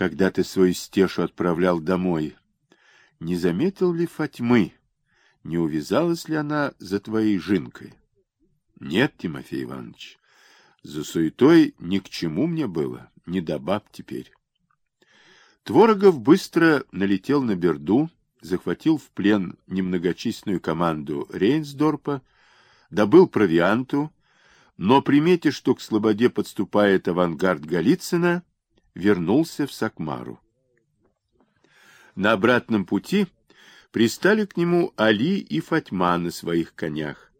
когда ты свою стешу отправлял домой, не заметил ли Фатьмы, не увязалась ли она за твоей жинкой? Нет, Тимофей Иванович, за суетой ни к чему мне было, не до баб теперь. Творогов быстро налетел на Берду, захватил в плен немногочисленную команду Рейнсдорпа, добыл провианту, но, приметив, что к Слободе подступает авангард Голицына, вернулся в Сакмару. На обратном пути пристали к нему Али и Фатьма на своих конях.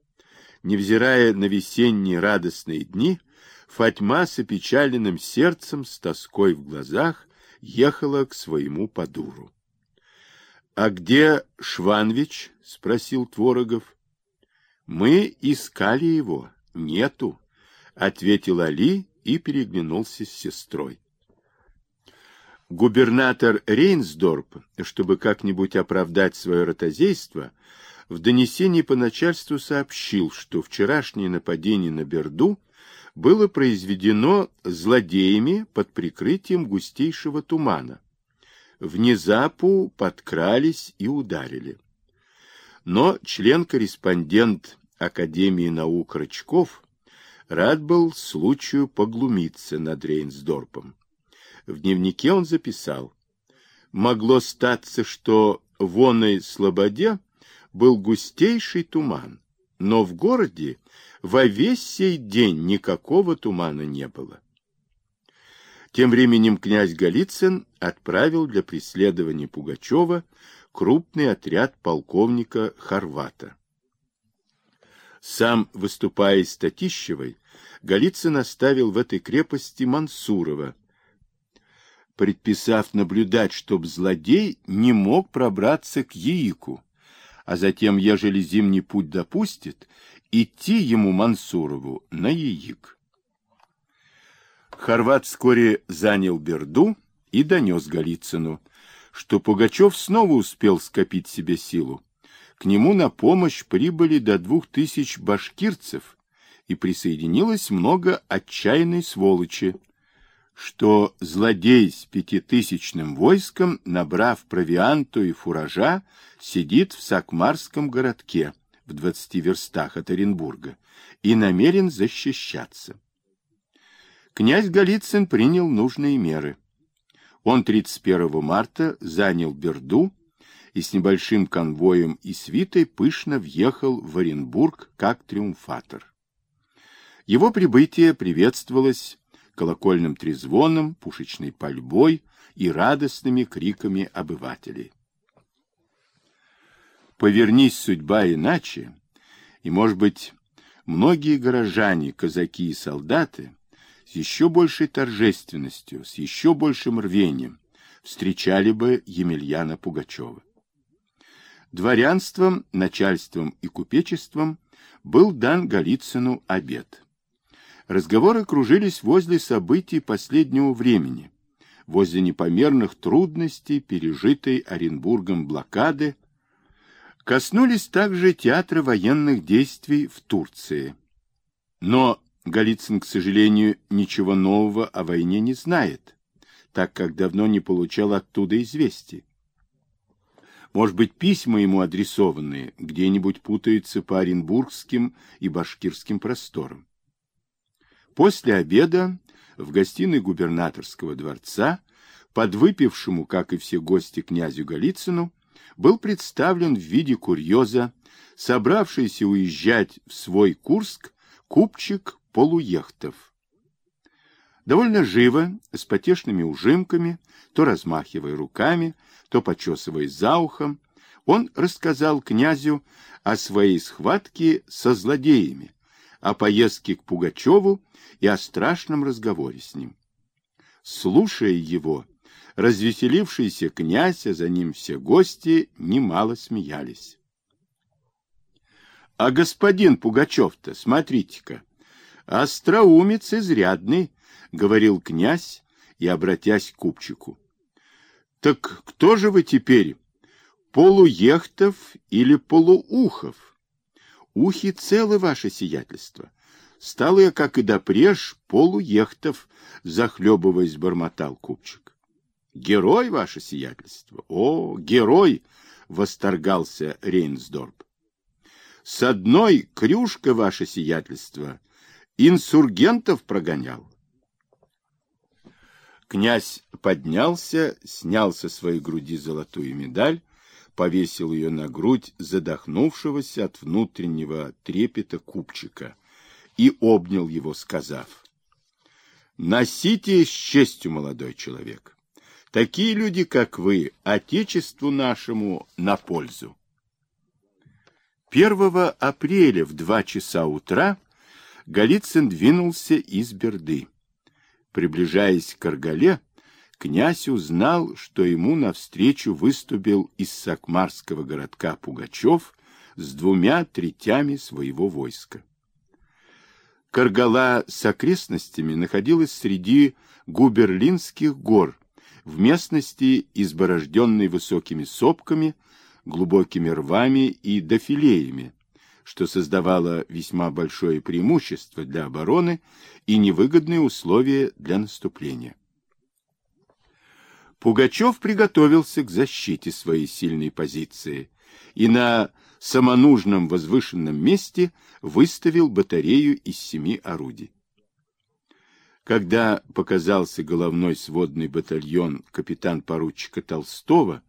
Невзирая на весенние радостные дни, Фатьма с опечаленным сердцем, с тоской в глазах, ехала к своему подуру. — А где Шванвич? — спросил Творогов. — Мы искали его. Нету, — ответил Али и переглянулся с сестрой. Губернатор Рейнсдорп, чтобы как-нибудь оправдать свое ротозейство, в донесении по начальству сообщил, что вчерашнее нападение на Берду было произведено злодеями под прикрытием густейшего тумана. Внезапу подкрались и ударили. Но член-корреспондент Академии наук Рычков рад был случаю поглумиться над Рейнсдорпом. В дневнике он записал. Могло статься, что в оной слободе был густейший туман, но в городе во весь сей день никакого тумана не было. Тем временем князь Голицын отправил для преследования Пугачева крупный отряд полковника Хорвата. Сам, выступая из Татищевой, Голицын оставил в этой крепости Мансурова, предписав наблюдать, чтоб злодей не мог пробраться к Яику, а затем, ежели зимний путь допустит, идти ему Мансурову на Яик. Хорват вскоре занял Берду и донес Голицыну, что Пугачев снова успел скопить себе силу. К нему на помощь прибыли до двух тысяч башкирцев и присоединилось много отчаянной сволочи, что злодей с пятитысячным войском, набрав провианту и фуража, сидит в Сакмарском городке в двадцати верстах от Оренбурга и намерен защищаться. Князь Голицын принял нужные меры. Он 31 марта занял Берду и с небольшим конвоем и свитой пышно въехал в Оренбург как триумфатор. Его прибытие приветствовалось колокольным трезвоном, пушечной пальбой и радостными криками обывателей. Повернись судьба иначе, и, может быть, многие горожане, казаки и солдаты с еще большей торжественностью, с еще большим рвением встречали бы Емельяна Пугачева. Дворянством, начальством и купечеством был дан Голицыну обед. Разговоры кружились возле событий последнего времени, возле непомерных трудностей, пережитой Оренбургом блокады, коснулись также театра военных действий в Турции. Но Голицын, к сожалению, ничего нового о войне не знает, так как давно не получал оттуда известий. Может быть, письма ему адресованные где-нибудь путаются по оренбургским и башкирским просторам. После обеда в гостиной губернаторского дворца, подвыпившему, как и все гости, князю Голицыну, был представлен в виде курьеза, собравшийся уезжать в свой Курск, купчик полуехтов. Довольно живо, с потешными ужимками, то размахивая руками, то почесывая за ухом, он рассказал князю о своей схватке со злодеями, о поездке к Пугачеву и о страшном разговоре с ним. Слушая его, развеселившийся князь, а за ним все гости, немало смеялись. — А господин Пугачев-то, смотрите-ка, остроумец изрядный, — говорил князь и обратясь к купчику. — Так кто же вы теперь, полуехтов или полуухов? Ухи целы, ваше сиятельство. Стал я, как и допреж, полуехтов, захлебываясь, бормотал купчик. Герой, ваше сиятельство. О, герой! Восторгался Рейнсдорп. С одной крюшка, ваше сиятельство, инсургентов прогонял. Князь поднялся, снял со своей груди золотую медаль, повесил ее на грудь задохнувшегося от внутреннего трепета купчика и обнял его, сказав, «Носите с честью, молодой человек. Такие люди, как вы, Отечеству нашему на пользу». 1 апреля в два часа утра Голицын двинулся из Берды. Приближаясь к Аргале, князь узнал, что ему навстречу выступил из Сакмарского городка Пугачев с двумя третями своего войска. Каргала с окрестностями находилась среди Губерлинских гор, в местности, изборожденной высокими сопками, глубокими рвами и дофилеями, что создавало весьма большое преимущество для обороны и невыгодные условия для наступления. Пугачев приготовился к защите своей сильной позиции и на самонужном возвышенном месте выставил батарею из семи орудий. Когда показался головной сводный батальон капитан-поручика Толстого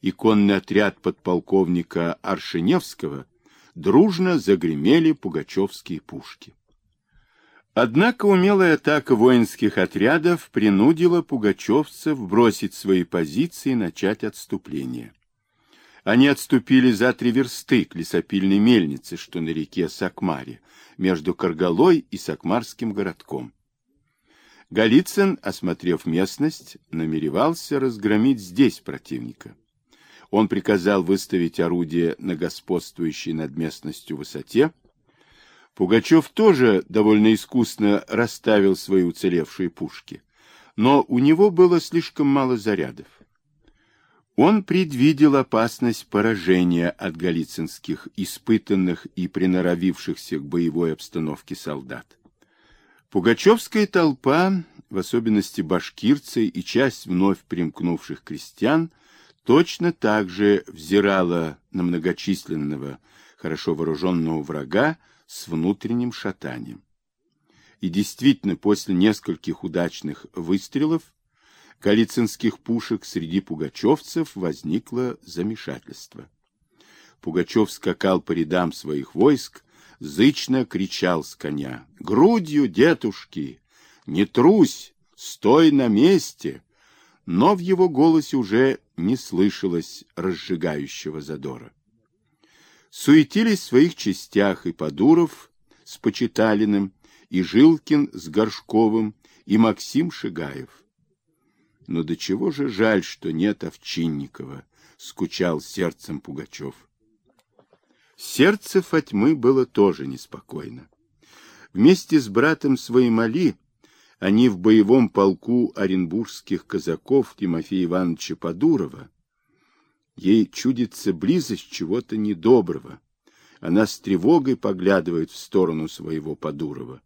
и конный отряд подполковника Аршиневского, дружно загремели пугачевские пушки. Однако умелая атака воинских отрядов принудила пугачевцев бросить свои позиции и начать отступление. Они отступили за три версты к лесопильной мельнице, что на реке Сакмаре, между Каргалой и Сакмарским городком. Голицын, осмотрев местность, намеревался разгромить здесь противника. Он приказал выставить орудие на господствующей над местностью высоте, Пугачев тоже довольно искусно расставил свои уцелевшие пушки, но у него было слишком мало зарядов. Он предвидел опасность поражения от галицинских, испытанных и приноровившихся к боевой обстановке солдат. Пугачевская толпа, в особенности башкирцы и часть вновь примкнувших крестьян, точно так же взирала на многочисленного, хорошо вооруженного врага с внутренним шатанием. И действительно, после нескольких удачных выстрелов голицынских пушек среди пугачевцев возникло замешательство. Пугачев скакал по рядам своих войск, зычно кричал с коня. «Грудью, детушки! Не трусь! Стой на месте!» Но в его голосе уже не слышалось разжигающего задора суетились в своих частях и Подуров с Почиталиным, и Жилкин с Горшковым, и Максим Шигаев. Но до чего же жаль, что нет Овчинникова, скучал сердцем Пугачев. Сердце Фатьмы было тоже неспокойно. Вместе с братом своим Али они в боевом полку оренбургских казаков Тимофея Ивановича Подурова Ей чудится близость чего-то недоброго. Она с тревогой поглядывает в сторону своего Подурова.